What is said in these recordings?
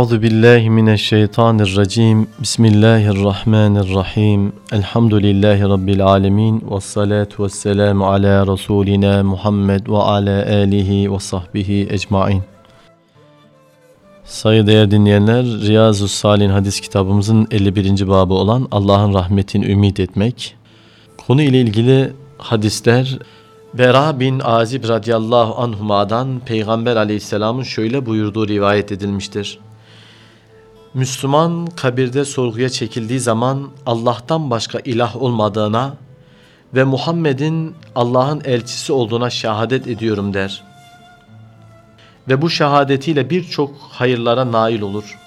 Euzu billahi mineşşeytanirracim. Bismillahirrahmanirrahim. Elhamdülillahi rabbil alamin ve salatu vesselamu ala rasulina Muhammed ve ala alihi ve sahbihi ecmaîn. Saygıdeğer dinleyenler, Riyazu Salin hadis kitabımızın 51. babı olan Allah'ın rahmetini ümit etmek. Konu ile ilgili hadisler Bera bin Azib radıyallahu anhuma'dan Peygamber aleyhisselamın şöyle buyurduğu rivayet edilmiştir. Müslüman kabirde sorguya çekildiği zaman Allah'tan başka ilah olmadığına ve Muhammed'in Allah'ın elçisi olduğuna şehadet ediyorum der. Ve bu şehadetiyle birçok hayırlara nail olur.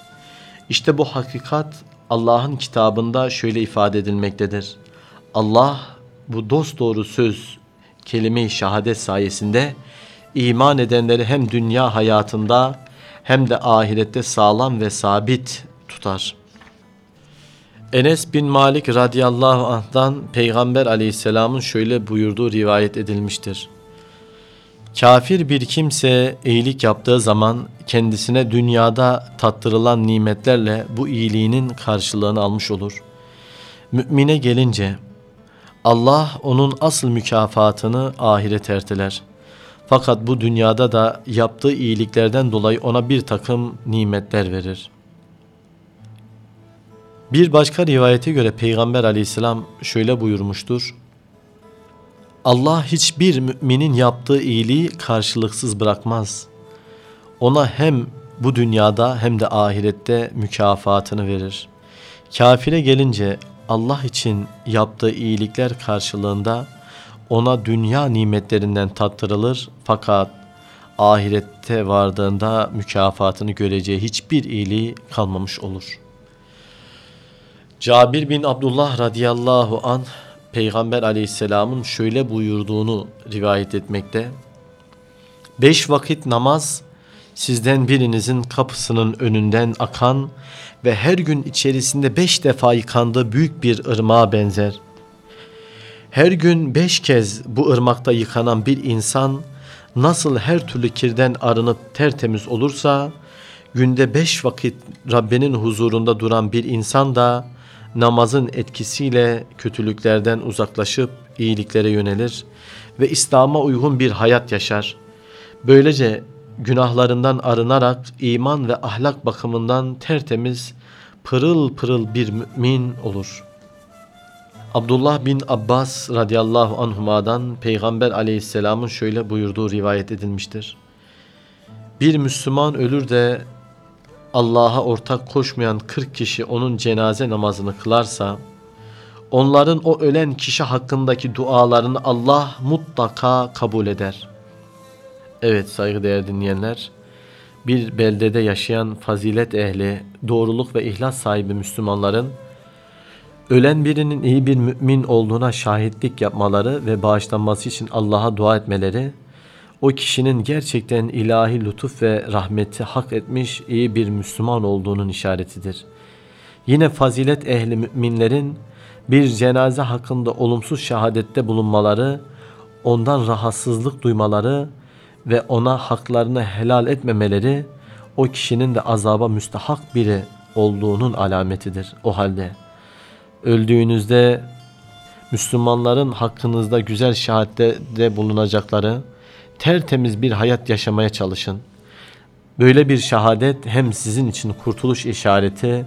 İşte bu hakikat Allah'ın kitabında şöyle ifade edilmektedir. Allah bu dosdoğru söz kelime-i şehadet sayesinde iman edenleri hem dünya hayatında hem de ahirette sağlam ve sabit tutar. Enes bin Malik radıyallahu anh'dan Peygamber aleyhisselamın şöyle buyurduğu rivayet edilmiştir. Kafir bir kimse iyilik yaptığı zaman kendisine dünyada tattırılan nimetlerle bu iyiliğinin karşılığını almış olur. Mümine gelince Allah onun asıl mükafatını ahiret erteler. Fakat bu dünyada da yaptığı iyiliklerden dolayı ona bir takım nimetler verir. Bir başka rivayete göre Peygamber aleyhisselam şöyle buyurmuştur. Allah hiçbir müminin yaptığı iyiliği karşılıksız bırakmaz. Ona hem bu dünyada hem de ahirette mükafatını verir. Kafire gelince Allah için yaptığı iyilikler karşılığında ona dünya nimetlerinden tattırılır fakat ahirette vardığında mükafatını göreceği hiçbir iyiliği kalmamış olur. Cabir bin Abdullah radıyallahu an Peygamber aleyhisselamın şöyle buyurduğunu rivayet etmekte. Beş vakit namaz sizden birinizin kapısının önünden akan ve her gün içerisinde beş defa yıkandığı büyük bir ırmağa benzer. Her gün beş kez bu ırmakta yıkanan bir insan nasıl her türlü kirden arınıp tertemiz olursa, günde beş vakit Rabbinin huzurunda duran bir insan da namazın etkisiyle kötülüklerden uzaklaşıp iyiliklere yönelir ve İslam'a uygun bir hayat yaşar. Böylece günahlarından arınarak iman ve ahlak bakımından tertemiz, pırıl pırıl bir mümin olur. Abdullah bin Abbas radıyallahu anhuma'dan Peygamber aleyhisselamın şöyle buyurduğu rivayet edilmiştir. Bir Müslüman ölür de Allah'a ortak koşmayan 40 kişi onun cenaze namazını kılarsa, onların o ölen kişi hakkındaki dualarını Allah mutlaka kabul eder.'' Evet saygıdeğer dinleyenler, bir beldede yaşayan fazilet ehli, doğruluk ve ihlas sahibi Müslümanların ölen birinin iyi bir mümin olduğuna şahitlik yapmaları ve bağışlanması için Allah'a dua etmeleri o kişinin gerçekten ilahi lütuf ve rahmeti hak etmiş iyi bir Müslüman olduğunun işaretidir. Yine fazilet ehli müminlerin bir cenaze hakkında olumsuz şehadette bulunmaları, ondan rahatsızlık duymaları ve ona haklarını helal etmemeleri o kişinin de azaba müstahak biri olduğunun alametidir. O halde öldüğünüzde Müslümanların hakkınızda güzel şehadette bulunacakları tertemiz bir hayat yaşamaya çalışın. Böyle bir şehadet hem sizin için kurtuluş işareti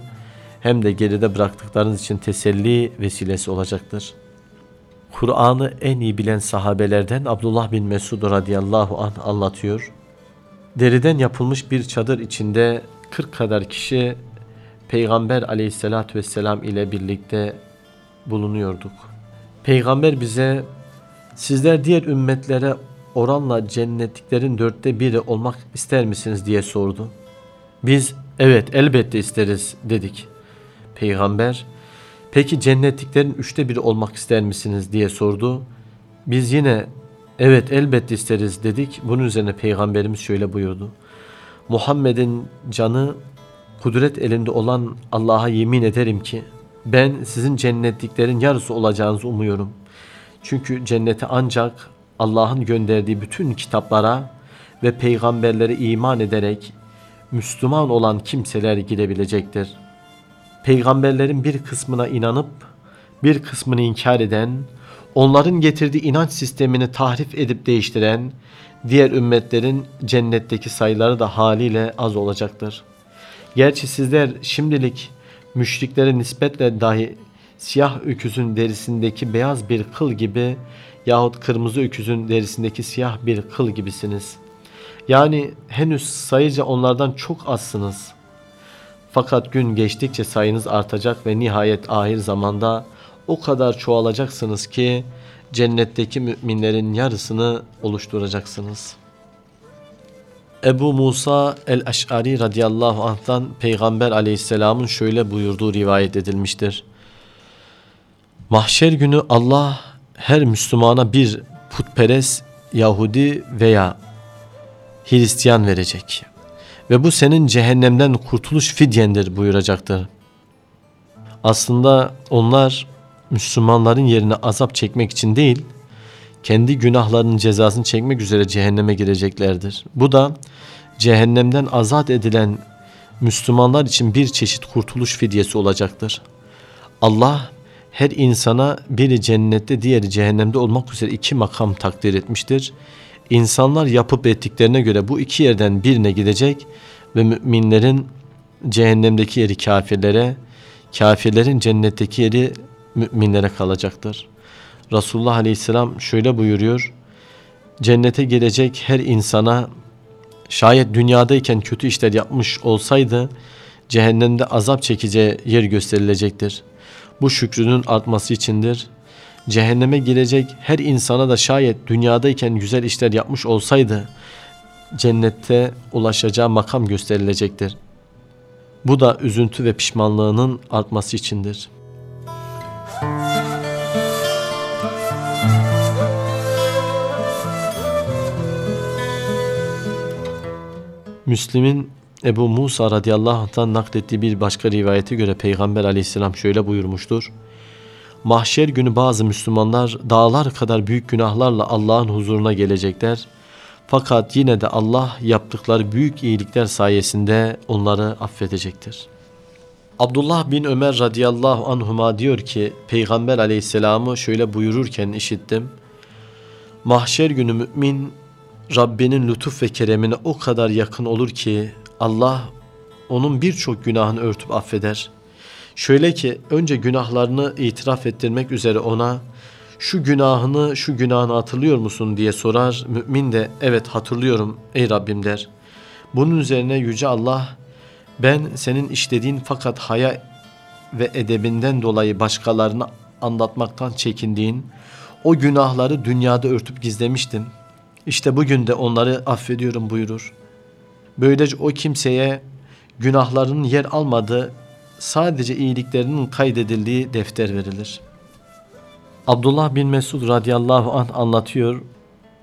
hem de geride bıraktıklarınız için teselli vesilesi olacaktır.'' Kur'an'ı en iyi bilen sahabelerden Abdullah bin Mesud radıyallahu anh anlatıyor. Deriden yapılmış bir çadır içinde 40 kadar kişi Peygamber aleyhissalatü vesselam ile birlikte bulunuyorduk. Peygamber bize sizler diğer ümmetlere oranla cennetliklerin dörtte biri olmak ister misiniz diye sordu. Biz evet elbette isteriz dedik. Peygamber Peki cennetliklerin üçte biri olmak ister misiniz diye sordu. Biz yine evet elbette isteriz dedik. Bunun üzerine peygamberimiz şöyle buyurdu. Muhammed'in canı kudret elinde olan Allah'a yemin ederim ki ben sizin cennetliklerin yarısı olacağınızı umuyorum. Çünkü cennete ancak Allah'ın gönderdiği bütün kitaplara ve peygamberlere iman ederek Müslüman olan kimseler girebilecektir. Peygamberlerin bir kısmına inanıp bir kısmını inkar eden, onların getirdiği inanç sistemini tahrif edip değiştiren diğer ümmetlerin cennetteki sayıları da haliyle az olacaktır. Gerçi sizler şimdilik müşriklere nispetle dahi siyah öküzün derisindeki beyaz bir kıl gibi yahut kırmızı öküzün derisindeki siyah bir kıl gibisiniz. Yani henüz sayıca onlardan çok azsınız. Fakat gün geçtikçe sayınız artacak ve nihayet ahir zamanda o kadar çoğalacaksınız ki cennetteki müminlerin yarısını oluşturacaksınız. Ebu Musa el-Eş'ari radıyallahu anh'tan Peygamber aleyhisselamın şöyle buyurduğu rivayet edilmiştir. Mahşer günü Allah her Müslümana bir putperest Yahudi veya Hristiyan verecek. Ve bu senin cehennemden kurtuluş fidyendir buyuracaktır. Aslında onlar Müslümanların yerine azap çekmek için değil, kendi günahlarının cezasını çekmek üzere cehenneme gireceklerdir. Bu da cehennemden azat edilen Müslümanlar için bir çeşit kurtuluş fidyesi olacaktır. Allah her insana biri cennette diğeri cehennemde olmak üzere iki makam takdir etmiştir. İnsanlar yapıp ettiklerine göre bu iki yerden birine gidecek ve müminlerin cehennemdeki yeri kafirlere, kafirlerin cennetteki yeri müminlere kalacaktır. Resulullah Aleyhisselam şöyle buyuruyor. Cennete girecek her insana şayet dünyadayken kötü işler yapmış olsaydı cehennemde azap çekeceği yer gösterilecektir. Bu şükrünün artması içindir. Cehenneme girecek her insana da şayet dünyadayken güzel işler yapmış olsaydı cennette ulaşacağı makam gösterilecektir. Bu da üzüntü ve pişmanlığının artması içindir.'' Müslim'in Ebu Musa radıyallahu anh'tan naklettiği bir başka rivayete göre Peygamber aleyhisselam şöyle buyurmuştur. Mahşer günü bazı Müslümanlar dağlar kadar büyük günahlarla Allah'ın huzuruna gelecekler. Fakat yine de Allah yaptıkları büyük iyilikler sayesinde onları affedecektir. Abdullah bin Ömer radıyallahu anhuma diyor ki Peygamber aleyhisselamı şöyle buyururken işittim. Mahşer günü mümin Rabbinin lütuf ve keremine o kadar yakın olur ki Allah onun birçok günahını örtüp affeder. Şöyle ki önce günahlarını itiraf ettirmek üzere ona şu günahını şu günahını hatırlıyor musun diye sorar. Mümin de evet hatırlıyorum ey Rabbim der. Bunun üzerine Yüce Allah ben senin işlediğin fakat haya ve edebinden dolayı başkalarına anlatmaktan çekindiğin o günahları dünyada örtüp gizlemiştim. İşte bugün de onları affediyorum buyurur. Böylece o kimseye günahlarının yer almadığı sadece iyiliklerinin kaydedildiği defter verilir. Abdullah bin Mesud radıyallahu anh anlatıyor.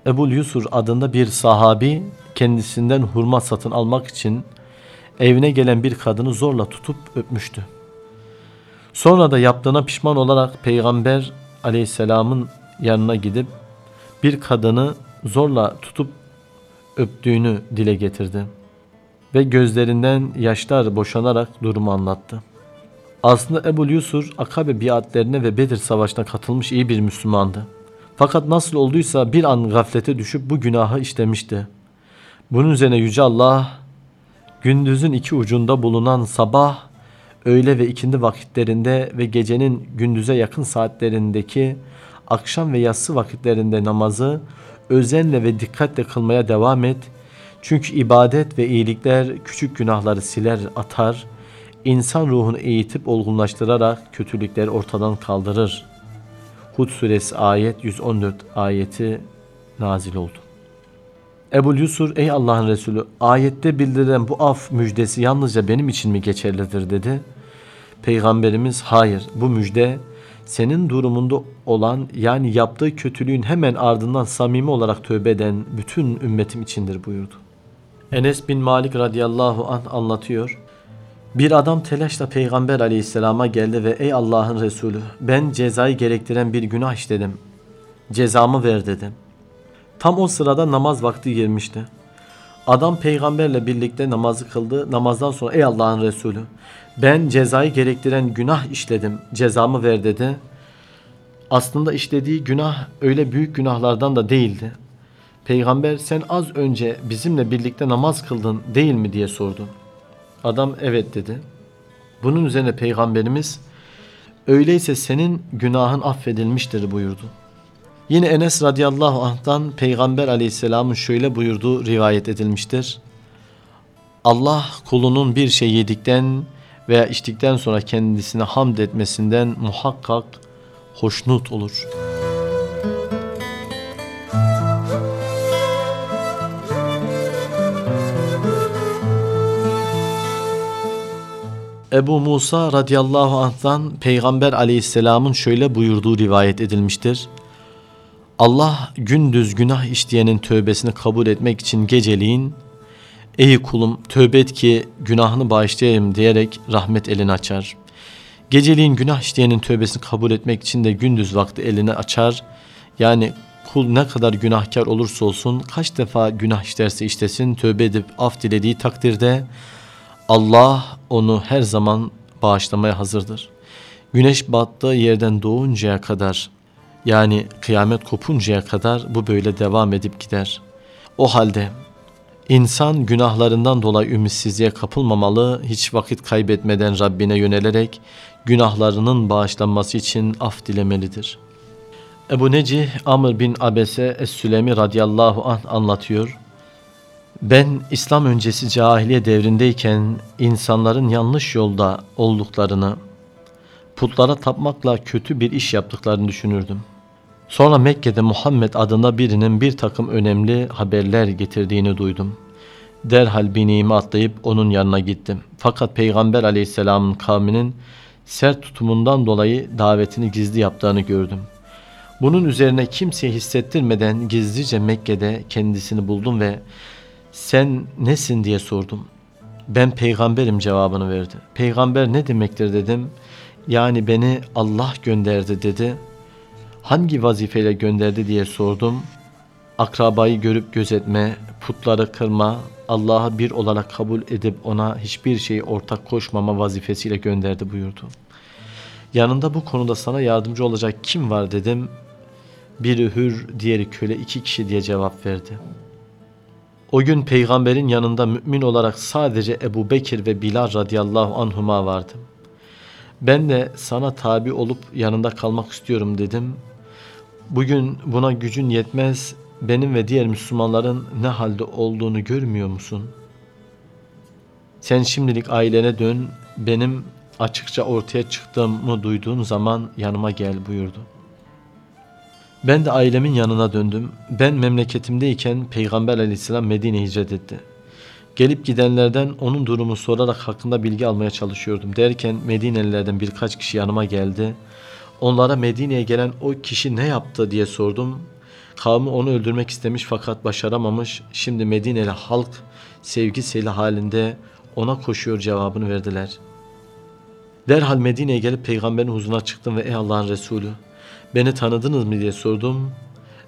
Ebul Yusur adında bir sahabi kendisinden hurma satın almak için evine gelen bir kadını zorla tutup öpmüştü. Sonra da yaptığına pişman olarak Peygamber aleyhisselamın yanına gidip bir kadını zorla tutup öptüğünü dile getirdi ve gözlerinden yaşlar boşanarak durumu anlattı. Aslında Ebu Yusur Akabe biatlerine ve Bedir Savaşı'na katılmış iyi bir Müslümandı. Fakat nasıl olduysa bir an gaflete düşüp bu günahı işlemişti. Bunun üzerine Yüce Allah gündüzün iki ucunda bulunan sabah, öğle ve ikindi vakitlerinde ve gecenin gündüze yakın saatlerindeki akşam ve yatsı vakitlerinde namazı özenle ve dikkatle kılmaya devam et. Çünkü ibadet ve iyilikler küçük günahları siler atar, insan ruhunu eğitip olgunlaştırarak kötülükleri ortadan kaldırır. Hud suresi ayet 114 ayeti nazil oldu. Ebu Yusur ey Allah'ın Resulü ayette bildirilen bu af müjdesi yalnızca benim için mi geçerlidir dedi. Peygamberimiz hayır bu müjde senin durumunda olan yani yaptığı kötülüğün hemen ardından samimi olarak tövbe eden bütün ümmetim içindir buyurdu. Enes bin Malik radıyallahu anh anlatıyor. Bir adam telaşla Peygamber aleyhisselama geldi ve ey Allah'ın Resulü ben cezayı gerektiren bir günah işledim. Cezamı ver dedim. Tam o sırada namaz vakti girmişti. Adam peygamberle birlikte namazı kıldı. Namazdan sonra ey Allah'ın Resulü ben cezayı gerektiren günah işledim. Cezamı ver dedi. Aslında işlediği günah öyle büyük günahlardan da değildi. Peygamber sen az önce bizimle birlikte namaz kıldın değil mi diye sordu. Adam evet dedi. Bunun üzerine peygamberimiz öyleyse senin günahın affedilmiştir buyurdu. Yine Enes radıyallahu anh'tan Peygamber aleyhisselamın şöyle buyurduğu rivayet edilmiştir. Allah kulunun bir şey yedikten veya içtikten sonra kendisine hamd etmesinden muhakkak hoşnut olur. Ebu Musa radıyallahu anh'tan Peygamber aleyhisselamın şöyle buyurduğu rivayet edilmiştir. Allah gündüz günah işleyenin tövbesini kabul etmek için geceliğin Ey kulum tövbe et ki günahını bağışlayayım diyerek rahmet elini açar. Geceliğin günah işleyenin tövbesini kabul etmek için de gündüz vakti elini açar. Yani kul ne kadar günahkar olursa olsun kaç defa günah işlerse işlesin tövbe edip af dilediği takdirde Allah onu her zaman bağışlamaya hazırdır. Güneş battığı yerden doğuncaya kadar yani kıyamet kopuncaya kadar bu böyle devam edip gider. O halde insan günahlarından dolayı ümitsizliğe kapılmamalı, hiç vakit kaybetmeden Rabbine yönelerek günahlarının bağışlanması için af dilemelidir. Ebu Necih Amr bin Abese Es-Sülemi radıyallahu anh anlatıyor. Ben İslam öncesi cahiliye devrindeyken insanların yanlış yolda olduklarını, putlara tapmakla kötü bir iş yaptıklarını düşünürdüm.'' Sonra Mekke'de Muhammed adında birinin bir takım önemli haberler getirdiğini duydum. Derhal bineğimi atlayıp onun yanına gittim. Fakat Peygamber aleyhisselamın kavminin sert tutumundan dolayı davetini gizli yaptığını gördüm. Bunun üzerine kimseye hissettirmeden gizlice Mekke'de kendisini buldum ve sen nesin diye sordum. Ben peygamberim cevabını verdi. Peygamber ne demektir dedim. Yani beni Allah gönderdi dedi hangi vazifeyle gönderdi diye sordum. Akrabayı görüp gözetme, putları kırma, Allah'ı bir olarak kabul edip ona hiçbir şeyi ortak koşmama vazifesiyle gönderdi buyurdu. Yanında bu konuda sana yardımcı olacak kim var dedim. Biri hür, diğeri köle iki kişi diye cevap verdi. O gün peygamberin yanında mümin olarak sadece Ebu Bekir ve Bilal radıyallahu anhuma vardı. Ben de sana tabi olup yanında kalmak istiyorum dedim. Bugün buna gücün yetmez, benim ve diğer Müslümanların ne halde olduğunu görmüyor musun? Sen şimdilik ailene dön, benim açıkça ortaya çıktığımı duyduğun zaman yanıma gel buyurdu. Ben de ailemin yanına döndüm. Ben memleketimdeyken Peygamber aleyhisselam Medine hicret etti. Gelip gidenlerden onun durumu sorarak hakkında bilgi almaya çalışıyordum. Derken Medinelilerden birkaç kişi yanıma geldi. Onlara Medine'ye gelen o kişi ne yaptı diye sordum. Kavmi onu öldürmek istemiş fakat başaramamış. Şimdi Medine'li halk sevgi seli halinde ona koşuyor cevabını verdiler. Derhal Medine'ye gelip peygamberin huzuruna çıktım ve ey Allah'ın Resulü beni tanıdınız mı diye sordum.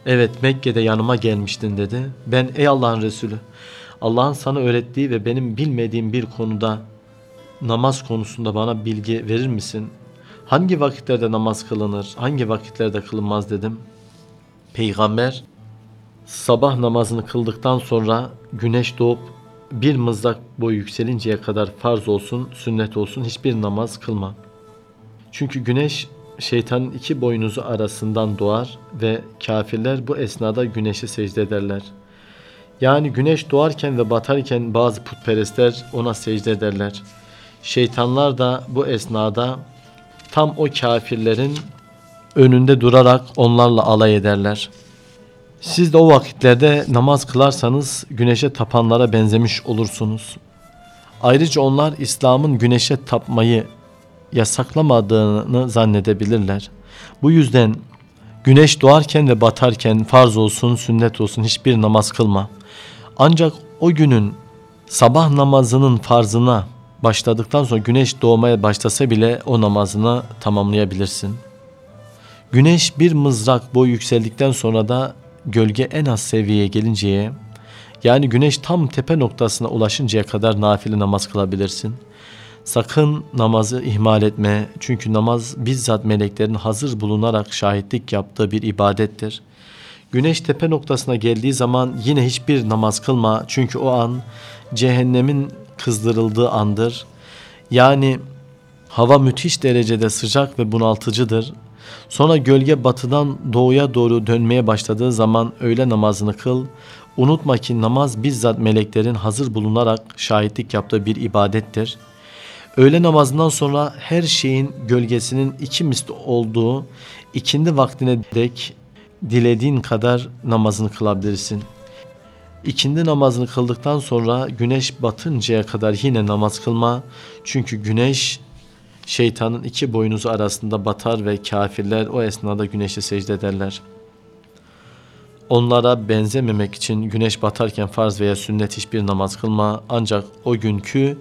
Evet Mekke'de yanıma gelmiştin dedi. Ben ey Allah'ın Resulü Allah'ın sana öğrettiği ve benim bilmediğim bir konuda namaz konusunda bana bilgi verir misin? Hangi vakitlerde namaz kılınır, hangi vakitlerde kılınmaz dedim. Peygamber sabah namazını kıldıktan sonra güneş doğup bir mızrak boyu yükselinceye kadar farz olsun, sünnet olsun hiçbir namaz kılma. Çünkü güneş şeytanın iki boynuzu arasından doğar ve kafirler bu esnada güneşe secde ederler. Yani güneş doğarken ve batarken bazı putperestler ona secde ederler. Şeytanlar da bu esnada tam o kafirlerin önünde durarak onlarla alay ederler. Siz de o vakitlerde namaz kılarsanız güneşe tapanlara benzemiş olursunuz. Ayrıca onlar İslam'ın güneşe tapmayı yasaklamadığını zannedebilirler. Bu yüzden güneş doğarken ve batarken farz olsun, sünnet olsun hiçbir namaz kılma. Ancak o günün sabah namazının farzına başladıktan sonra güneş doğmaya başlasa bile o namazını tamamlayabilirsin. Güneş bir mızrak boy yükseldikten sonra da gölge en az seviyeye gelinceye Yani güneş tam tepe noktasına ulaşıncaya kadar nafile namaz kılabilirsin. Sakın namazı ihmal etme. Çünkü namaz bizzat meleklerin hazır bulunarak şahitlik yaptığı bir ibadettir. Güneş tepe noktasına geldiği zaman yine hiçbir namaz kılma. Çünkü o an cehennemin kızdırıldığı andır. Yani hava müthiş derecede sıcak ve bunaltıcıdır. Sonra gölge batıdan doğuya doğru dönmeye başladığı zaman öğle namazını kıl. Unutma ki namaz bizzat meleklerin hazır bulunarak şahitlik yaptığı bir ibadettir. Öğle namazından sonra her şeyin gölgesinin iki misli olduğu ikindi vaktine dek dilediğin kadar namazını kılabilirsin. İkindi namazını kıldıktan sonra güneş batıncaya kadar yine namaz kılma. Çünkü güneş şeytanın iki boynuzu arasında batar ve kafirler o esnada güneşe secde ederler. Onlara benzememek için güneş batarken farz veya sünnet hiçbir namaz kılma ancak o günkü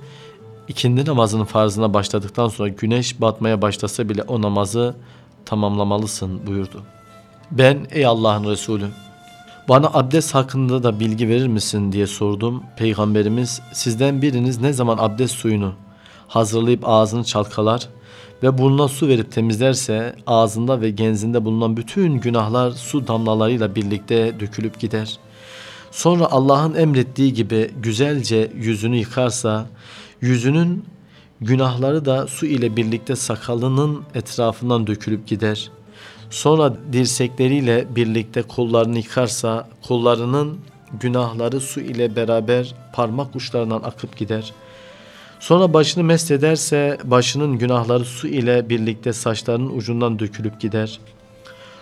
ikindi namazının farzına başladıktan sonra güneş batmaya başlasa bile o namazı tamamlamalısın buyurdu. Ben ey Allah'ın Resulü bana abdest hakkında da bilgi verir misin diye sordum. Peygamberimiz sizden biriniz ne zaman abdest suyunu hazırlayıp ağzını çalkalar ve burnuna su verip temizlerse ağzında ve genzinde bulunan bütün günahlar su damlalarıyla birlikte dökülüp gider. Sonra Allah'ın emrettiği gibi güzelce yüzünü yıkarsa yüzünün günahları da su ile birlikte sakalının etrafından dökülüp gider. Sonra dirsekleriyle birlikte kollarını yıkarsa kollarının günahları su ile beraber parmak uçlarından akıp gider.'' Sonra başını mest ederse başının günahları su ile birlikte saçlarının ucundan dökülüp gider.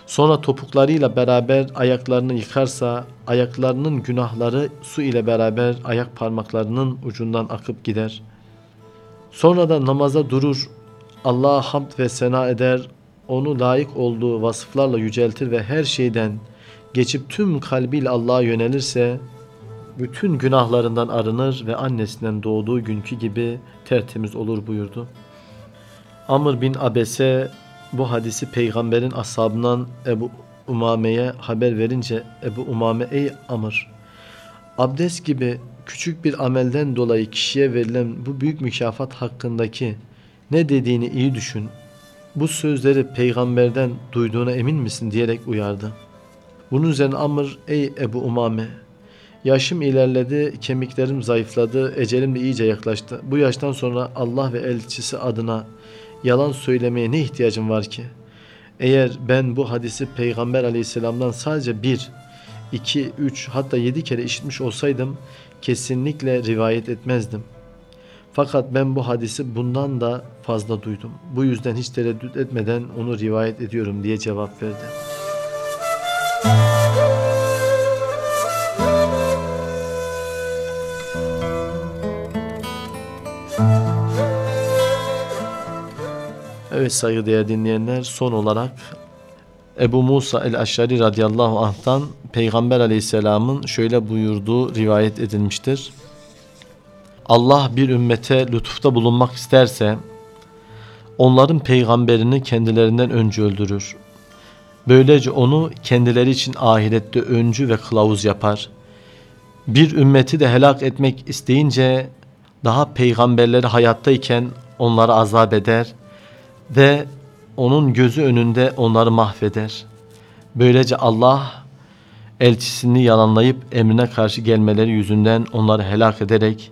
Sonra topuklarıyla beraber ayaklarını yıkarsa ayaklarının günahları su ile beraber ayak parmaklarının ucundan akıp gider. Sonra da namaza durur, Allah'a hamd ve sena eder, onu layık olduğu vasıflarla yüceltir ve her şeyden geçip tüm kalbiyle Allah'a yönelirse bütün günahlarından arınır ve annesinden doğduğu günkü gibi tertemiz olur buyurdu. Amr bin Abese bu hadisi peygamberin ashabından Ebu Umame'ye haber verince Ebu Umame ey Amr abdest gibi küçük bir amelden dolayı kişiye verilen bu büyük mükafat hakkındaki ne dediğini iyi düşün. Bu sözleri peygamberden duyduğuna emin misin diyerek uyardı. Bunun üzerine Amr ey Ebu Umame Yaşım ilerledi, kemiklerim zayıfladı, ecelim de iyice yaklaştı. Bu yaştan sonra Allah ve elçisi adına yalan söylemeye ne ihtiyacım var ki? Eğer ben bu hadisi Peygamber aleyhisselamdan sadece bir, iki, üç hatta yedi kere işitmiş olsaydım kesinlikle rivayet etmezdim. Fakat ben bu hadisi bundan da fazla duydum. Bu yüzden hiç tereddüt etmeden onu rivayet ediyorum diye cevap verdi. Evet saygıdeğer dinleyenler son olarak Ebu Musa el-Aşari radıyallahu anh'tan Peygamber aleyhisselamın şöyle buyurduğu rivayet edilmiştir. Allah bir ümmete lütufta bulunmak isterse onların peygamberini kendilerinden önce öldürür. Böylece onu kendileri için ahirette öncü ve kılavuz yapar. Bir ümmeti de helak etmek isteyince daha peygamberleri hayattayken onları azap eder.'' ve onun gözü önünde onları mahveder. Böylece Allah elçisini yalanlayıp emrine karşı gelmeleri yüzünden onları helak ederek